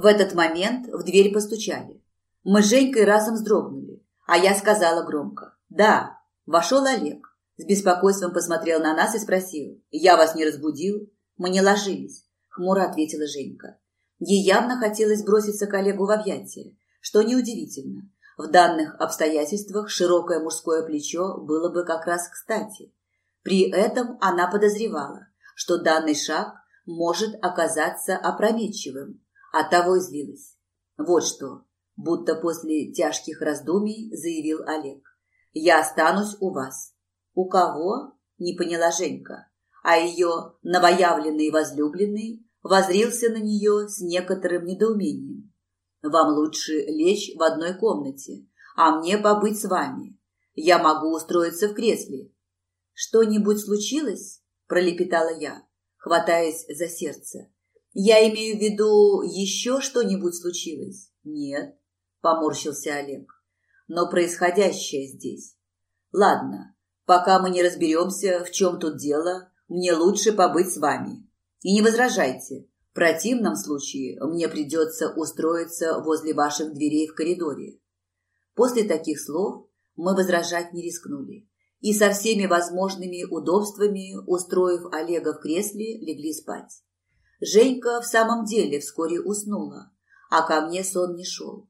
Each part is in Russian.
В этот момент в дверь постучали. Мы с Женькой разом вздрогнули, а я сказала громко. «Да». Вошел Олег. С беспокойством посмотрел на нас и спросил. «Я вас не разбудил?» «Мы не ложились», — хмуро ответила Женька. Ей явно хотелось броситься коллегу в объятия, что неудивительно. В данных обстоятельствах широкое мужское плечо было бы как раз кстати. При этом она подозревала, что данный шаг может оказаться опрометчивым, оттого и злилась. Вот что, будто после тяжких раздумий заявил Олег. «Я останусь у вас». «У кого?» – не поняла Женька. А ее новоявленный возлюбленный возрился на нее с некоторым недоумением. «Вам лучше лечь в одной комнате, а мне побыть с вами. Я могу устроиться в кресле». «Что-нибудь случилось?» – пролепетала я, хватаясь за сердце. «Я имею в виду, еще что-нибудь случилось?» «Нет», – поморщился Олег. «Но происходящее здесь. Ладно, пока мы не разберемся, в чем тут дело, мне лучше побыть с вами. И не возражайте. В противном случае мне придется устроиться возле ваших дверей в коридоре. После таких слов мы возражать не рискнули. И со всеми возможными удобствами, устроив Олега в кресле, легли спать. Женька в самом деле вскоре уснула, а ко мне сон не шел.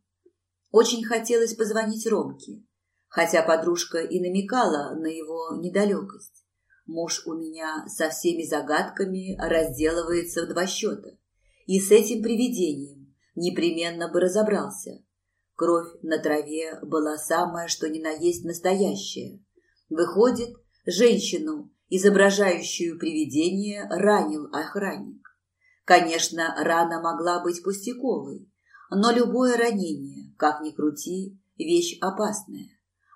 Очень хотелось позвонить Ромке, хотя подружка и намекала на его недалекость. Муж у меня со всеми загадками разделывается в два счета. И с этим привидением непременно бы разобрался. Кровь на траве была самая, что ни на есть настоящая. Выходит, женщину, изображающую привидение, ранил охранник. Конечно, рана могла быть пустяковой, но любое ранение, как ни крути, вещь опасная.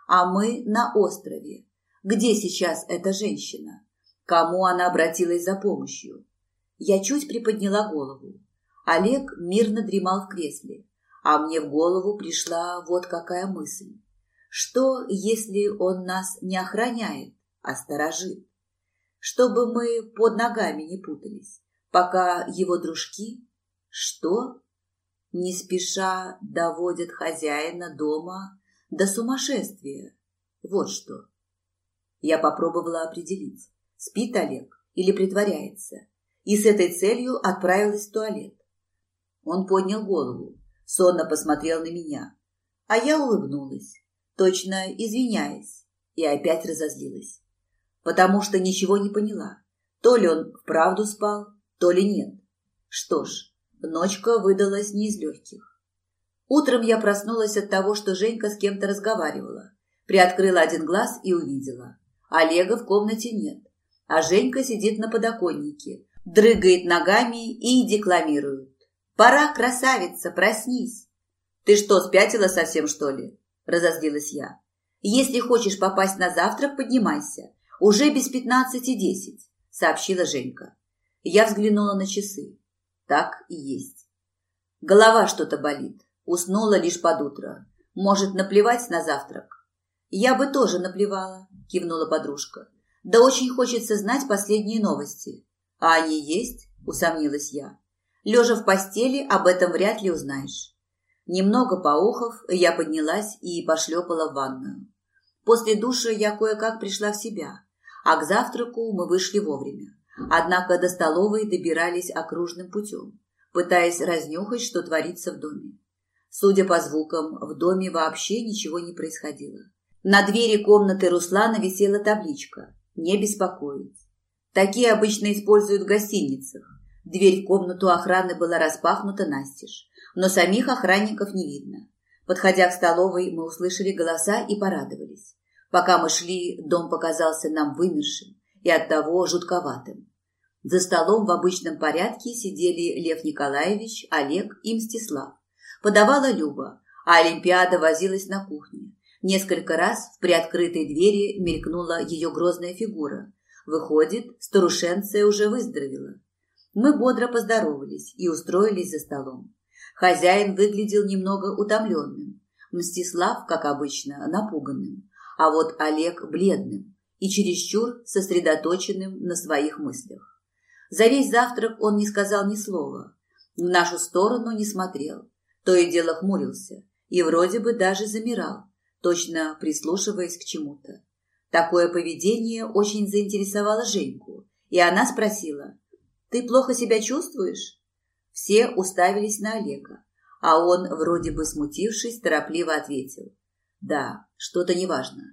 А мы на острове, где сейчас эта женщина? Кому она обратилась за помощью? Я чуть приподняла голову. Олег мирно дремал в кресле, а мне в голову пришла вот какая мысль. Что, если он нас не охраняет, а сторожит? Чтобы мы под ногами не путались, пока его дружки... Что? Не спеша доводят хозяина дома до сумасшествия. Вот что. Я попробовала определить, спит Олег или притворяется, и с этой целью отправилась в туалет. Он поднял голову, сонно посмотрел на меня, а я улыбнулась, точно извиняясь, и опять разозлилась, потому что ничего не поняла. То ли он вправду спал, то ли нет. Что ж, ночка выдалась не из легких. Утром я проснулась от того, что Женька с кем-то разговаривала. Приоткрыла один глаз и увидела. Олега в комнате нет, а Женька сидит на подоконнике, дрыгает ногами и декламирует. «Пора, красавица, проснись!» «Ты что, спятила совсем, что ли?» – разозлилась я. «Если хочешь попасть на завтрак, поднимайся. Уже без пятнадцати десять», – сообщила Женька. Я взглянула на часы. Так и есть. Голова что-то болит. Уснула лишь под утро. Может, наплевать на завтрак? Я бы тоже наплевала, кивнула подружка. Да очень хочется знать последние новости. А они есть? Усомнилась я. Лежа в постели, об этом вряд ли узнаешь. Немного поохов, я поднялась и пошлепала в ванную. После душа я кое-как пришла в себя, а к завтраку мы вышли вовремя. Однако до столовой добирались окружным путем, пытаясь разнюхать, что творится в доме. Судя по звукам, в доме вообще ничего не происходило. На двери комнаты Руслана висела табличка «Не беспокоить». Такие обычно используют в гостиницах. Дверь в комнату охраны была распахнута настежь, но самих охранников не видно. Подходя к столовой, мы услышали голоса и порадовались. Пока мы шли, дом показался нам вымершим и оттого жутковатым. За столом в обычном порядке сидели Лев Николаевич, Олег и Мстислав. Подавала Люба, а Олимпиада возилась на кухне. Несколько раз в приоткрытой двери мелькнула ее грозная фигура. Выходит, старушенция уже выздоровела. Мы бодро поздоровались и устроились за столом. Хозяин выглядел немного утомленным. Мстислав, как обычно, напуганным. А вот Олег бледным и чересчур сосредоточенным на своих мыслях. За весь завтрак он не сказал ни слова, В нашу сторону не смотрел, то и дело хмурился и вроде бы даже замирал, точно прислушиваясь к чему-то. Такое поведение очень заинтересовало Женьку, и она спросила, «Ты плохо себя чувствуешь?» Все уставились на Олега, а он, вроде бы смутившись, торопливо ответил, «Да, что-то неважно».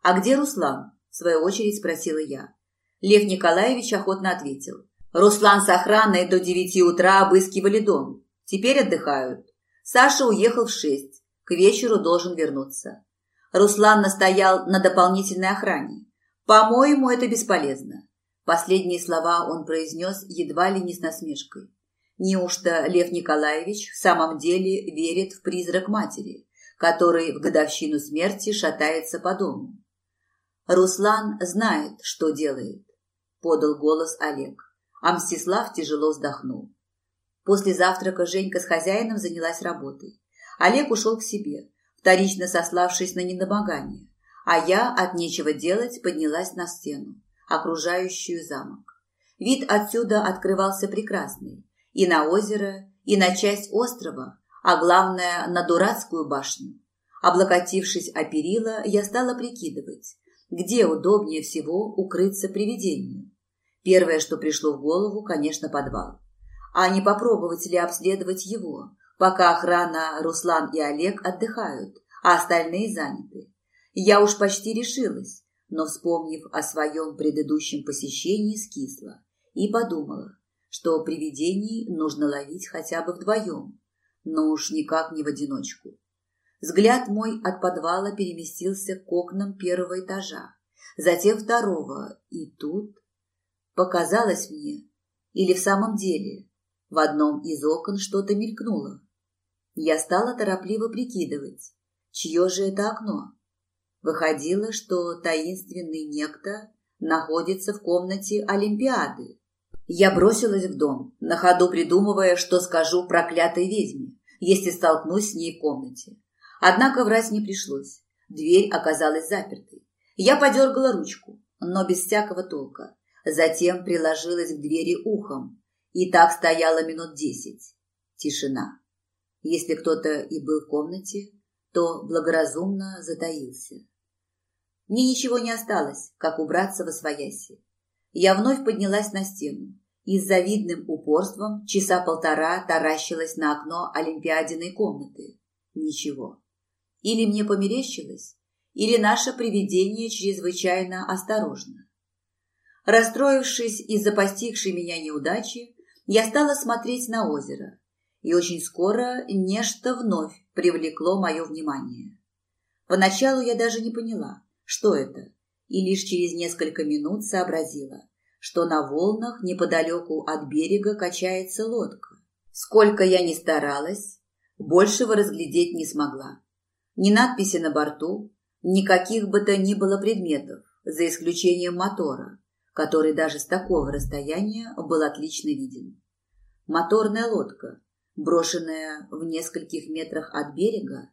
«А где Руслан?» – в свою очередь спросила я. Лев Николаевич охотно ответил. «Руслан с охраной до девяти утра обыскивали дом. Теперь отдыхают. Саша уехал в шесть. К вечеру должен вернуться. Руслан настоял на дополнительной охране. По-моему, это бесполезно. Последние слова он произнес едва ли не с насмешкой. Неужто Лев Николаевич в самом деле верит в призрак матери, который в годовщину смерти шатается по дому? Руслан знает, что делает, подал голос Олег. А Мстислав тяжело вздохнул. После завтрака Женька с хозяином занялась работой. Олег ушел к себе, вторично сославшись на недомогание, а я от нечего делать поднялась на стену, окружающую замок. Вид отсюда открывался прекрасный, и на озеро, и на часть острова, а главное, на дурацкую башню. Облокотившись о перила, я стала прикидывать, где удобнее всего укрыться привидению. Первое, что пришло в голову, конечно, подвал. А не попробовать ли обследовать его, пока охрана Руслан и Олег отдыхают, а остальные заняты. Я уж почти решилась, но, вспомнив о своем предыдущем посещении, скисла и подумала, что привидений нужно ловить хотя бы вдвоем, но уж никак не в одиночку. Взгляд мой от подвала переместился к окнам первого этажа, затем второго, и тут показалось мне, или в самом деле, в одном из окон что-то мелькнуло. Я стала торопливо прикидывать, чье же это окно. Выходило, что таинственный некто находится в комнате Олимпиады. Я бросилась в дом, на ходу придумывая, что скажу проклятой ведьме, если столкнусь с ней в комнате. Однако врать не пришлось. Дверь оказалась запертой. Я подергала ручку, но без всякого толка. Затем приложилась к двери ухом. И так стояла минут десять. Тишина. Если кто-то и был в комнате, то благоразумно затаился. Мне ничего не осталось, как убраться во свояси. Я вновь поднялась на стену и с завидным упорством часа полтора таращилась на окно Олимпиадиной комнаты. Ничего. Или мне померещилось, или наше привидение чрезвычайно осторожно. Расстроившись из-за постигшей меня неудачи, я стала смотреть на озеро, и очень скоро нечто вновь привлекло мое внимание. Поначалу я даже не поняла, что это, и лишь через несколько минут сообразила, что на волнах неподалеку от берега качается лодка. Сколько я ни старалась, большего разглядеть не смогла. Ни надписи на борту, никаких бы то ни было предметов, за исключением мотора, который даже с такого расстояния был отлично виден. Моторная лодка, брошенная в нескольких метрах от берега,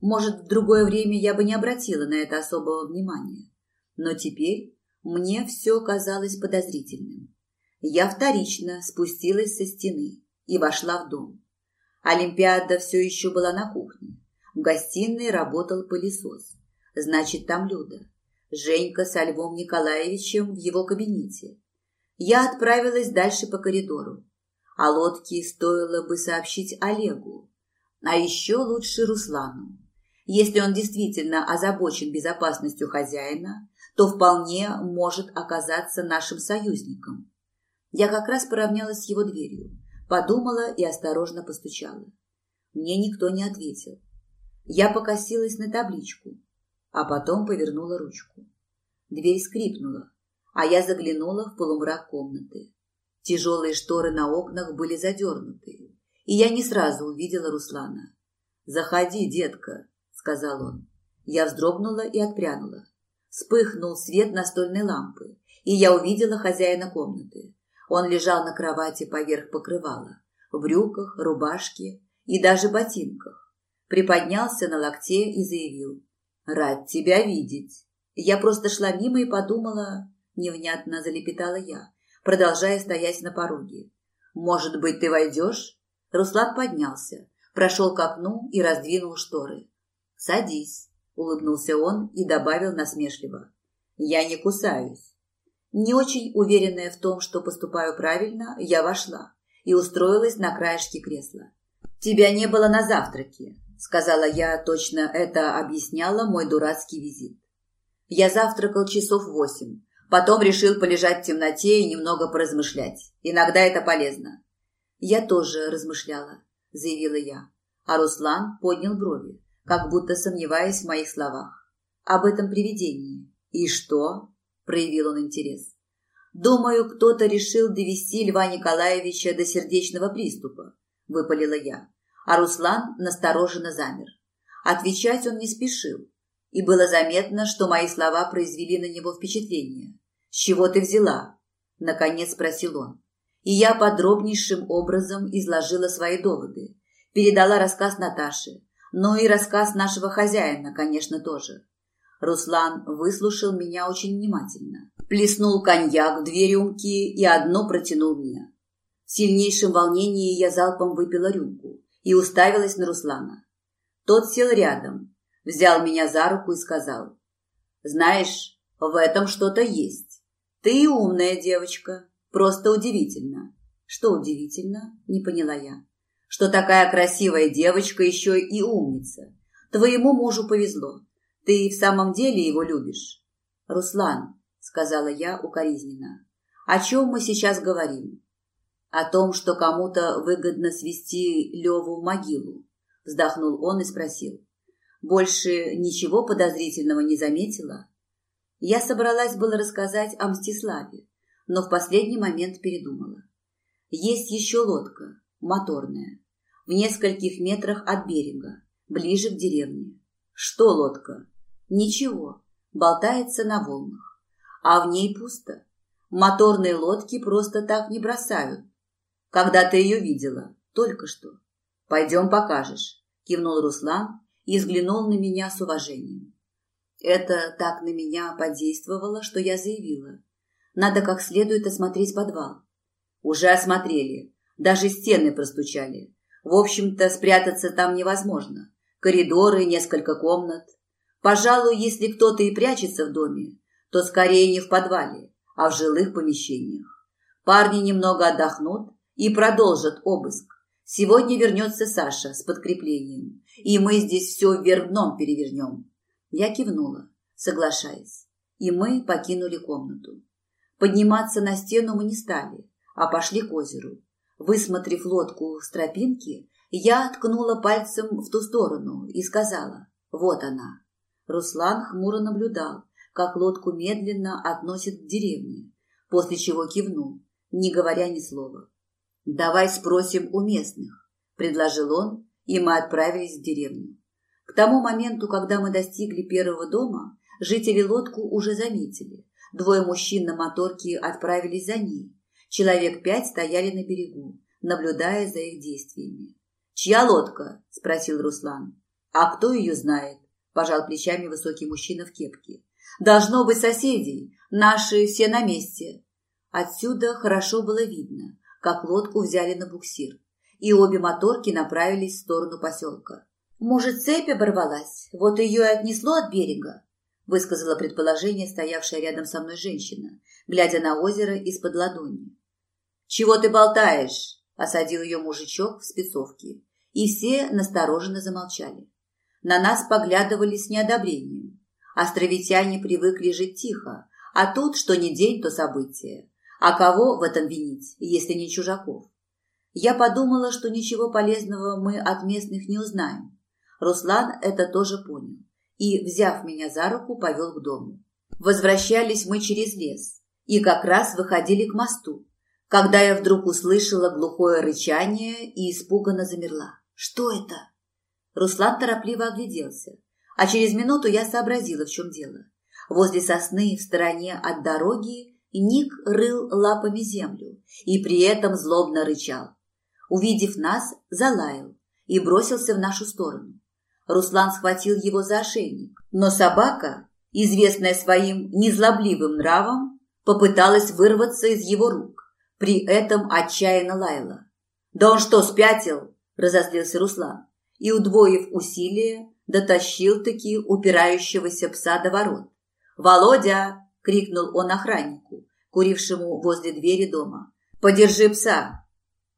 может, в другое время я бы не обратила на это особого внимания. Но теперь мне все казалось подозрительным. Я вторично спустилась со стены и вошла в дом. Олимпиада все еще была на кухне. В гостиной работал пылесос. Значит, там Люда. Женька со Львом Николаевичем в его кабинете. Я отправилась дальше по коридору. О лодке стоило бы сообщить Олегу, а еще лучше Руслану. Если он действительно озабочен безопасностью хозяина, то вполне может оказаться нашим союзником. Я как раз поравнялась с его дверью, подумала и осторожно постучала. Мне никто не ответил. Я покосилась на табличку, а потом повернула ручку. Дверь скрипнула, а я заглянула в полумрак комнаты. Тяжелые шторы на окнах были задернуты, и я не сразу увидела Руслана. «Заходи, детка», — сказал он. Я вздрогнула и отпрянула. Вспыхнул свет настольной лампы, и я увидела хозяина комнаты. Он лежал на кровати поверх покрывала, в брюках, рубашке и даже ботинках. Приподнялся на локте и заявил. «Рад тебя видеть». Я просто шла мимо и подумала, невнятно залепетала я продолжая стоять на пороге. «Может быть, ты войдешь?» Руслан поднялся, прошел к окну и раздвинул шторы. «Садись», – улыбнулся он и добавил насмешливо. «Я не кусаюсь». Не очень уверенная в том, что поступаю правильно, я вошла и устроилась на краешке кресла. «Тебя не было на завтраке», – сказала я, точно это объясняла мой дурацкий визит. Я завтракал часов восемь, потом решил полежать в темноте и немного поразмышлять. Иногда это полезно. Я тоже размышляла, заявила я, а Руслан поднял брови, как будто сомневаясь в моих словах. Об этом привидении. И что? проявил он интерес. Думаю, кто-то решил довести Льва Николаевича до сердечного приступа, выпалила я. А Руслан настороженно замер. Отвечать он не спешил, и было заметно, что мои слова произвели на него впечатление. «С чего ты взяла?» – наконец спросил он. И я подробнейшим образом изложила свои доводы, передала рассказ Наташе, ну и рассказ нашего хозяина, конечно, тоже. Руслан выслушал меня очень внимательно, плеснул коньяк в две рюмки и одну протянул мне. В сильнейшем волнении я залпом выпила рюмку и уставилась на Руслана. Тот сел рядом, взял меня за руку и сказал, «Знаешь, в этом что-то есть. Ты умная девочка, просто удивительно». «Что удивительно?» – не поняла я. «Что такая красивая девочка еще и умница. Твоему мужу повезло. Ты в самом деле его любишь?» «Руслан», – сказала я укоризненно, – «о чем мы сейчас говорим?» «О том, что кому-то выгодно свести Леву в могилу», – вздохнул он и спросил. Больше ничего подозрительного не заметила. Я собралась было рассказать о Мстиславе, но в последний момент передумала. Есть еще лодка, моторная, в нескольких метрах от берега, ближе к деревне. Что лодка? Ничего, болтается на волнах. А в ней пусто. Моторные лодки просто так не бросают. Когда ты ее видела? Только что. Пойдем покажешь, кивнул Руслан и взглянул на меня с уважением. Это так на меня подействовало, что я заявила. Надо как следует осмотреть подвал. Уже осмотрели, даже стены простучали. В общем-то, спрятаться там невозможно. Коридоры, несколько комнат. Пожалуй, если кто-то и прячется в доме, то скорее не в подвале, а в жилых помещениях. Парни немного отдохнут и продолжат обыск. Сегодня вернется Саша с подкреплением, и мы здесь все вверх дном перевернем. Я кивнула, соглашаясь, и мы покинули комнату. Подниматься на стену мы не стали, а пошли к озеру. Высмотрев лодку с тропинки, я ткнула пальцем в ту сторону и сказала «Вот она». Руслан хмуро наблюдал, как лодку медленно относят к деревне, после чего кивнул, не говоря ни слова. «Давай спросим у местных», – предложил он, и мы отправились в деревню. К тому моменту, когда мы достигли первого дома, жители лодку уже заметили. Двое мужчин на моторке отправились за ней. Человек пять стояли на берегу, наблюдая за их действиями. «Чья лодка?» – спросил Руслан. «А кто ее знает?» – пожал плечами высокий мужчина в кепке. «Должно быть соседей. Наши все на месте». Отсюда хорошо было видно, как лодку взяли на буксир, и обе моторки направились в сторону поселка. «Может, цепь оборвалась, вот ее и отнесло от берега?» высказала предположение стоявшая рядом со мной женщина, глядя на озеро из-под ладони. «Чего ты болтаешь?» – осадил ее мужичок в спецовке, и все настороженно замолчали. На нас поглядывали с неодобрением. Островитяне привыкли жить тихо, а тут что ни день, то событие. А кого в этом винить, если не чужаков? Я подумала, что ничего полезного мы от местных не узнаем. Руслан это тоже понял и, взяв меня за руку, повел к дому. Возвращались мы через лес и как раз выходили к мосту, когда я вдруг услышала глухое рычание и испуганно замерла. Что это? Руслан торопливо огляделся, а через минуту я сообразила, в чем дело. Возле сосны в стороне от дороги Ник рыл лапами землю и при этом злобно рычал. Увидев нас, залаял и бросился в нашу сторону. Руслан схватил его за ошейник, но собака, известная своим незлобливым нравом, попыталась вырваться из его рук, при этом отчаянно лаяла. «Да он что, спятил?» – разозлился Руслан. И, удвоив усилия, дотащил-таки упирающегося пса до ворот. «Володя!» – крикнул он охраннику, курившему возле двери дома. «Подержи пса!»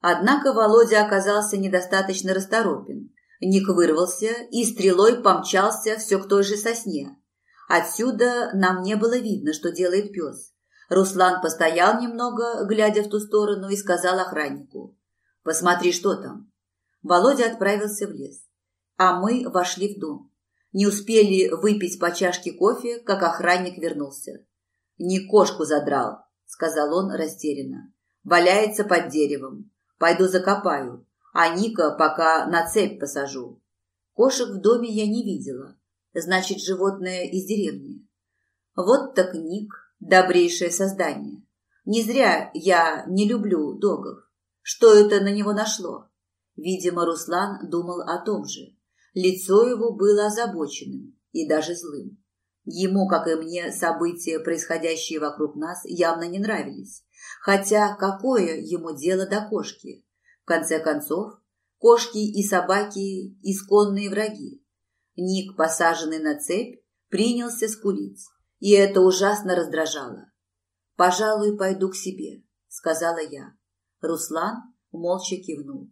Однако Володя оказался недостаточно расторопен. Ник вырвался и стрелой помчался все к той же сосне. Отсюда нам не было видно, что делает пес. Руслан постоял немного, глядя в ту сторону, и сказал охраннику. «Посмотри, что там». Володя отправился в лес, а мы вошли в дом. Не успели выпить по чашке кофе, как охранник вернулся. «Не кошку задрал», — сказал он растерянно. «Валяется под деревом. Пойду закопаю, а Ника пока на цепь посажу. Кошек в доме я не видела. Значит, животное из деревни. Вот так Ник, добрейшее создание. Не зря я не люблю догов. Что это на него нашло? Видимо, Руслан думал о том же. Лицо его было озабоченным и даже злым. Ему, как и мне, события, происходящие вокруг нас, явно не нравились. Хотя какое ему дело до кошки? В конце концов, кошки и собаки – исконные враги. Ник, посаженный на цепь, принялся скулить, и это ужасно раздражало. «Пожалуй, пойду к себе», – сказала я. Руслан молча кивнул.